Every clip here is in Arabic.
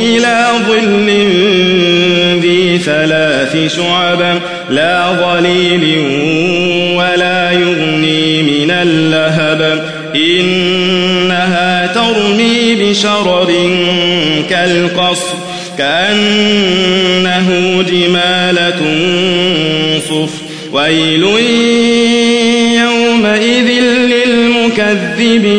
إلى ظل ذي ثلاث شعب لا ظليل ولا يغني من اللهب. إنها ترمي بشرر كالقصر كأنه جمالة صف ويل يومئذ للمكذبين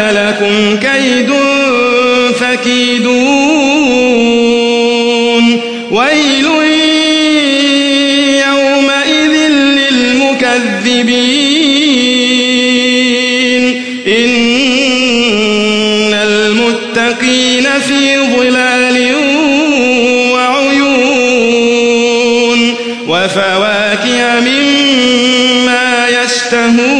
لكم كيد فكيدون. ويل يومئذ للمكذبين. إن المتقين في ظلال وعيون. وفواكه مما يشتهون.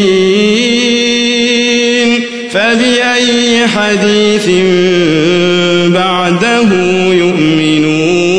فبأي حديث بعد معه يؤمنون.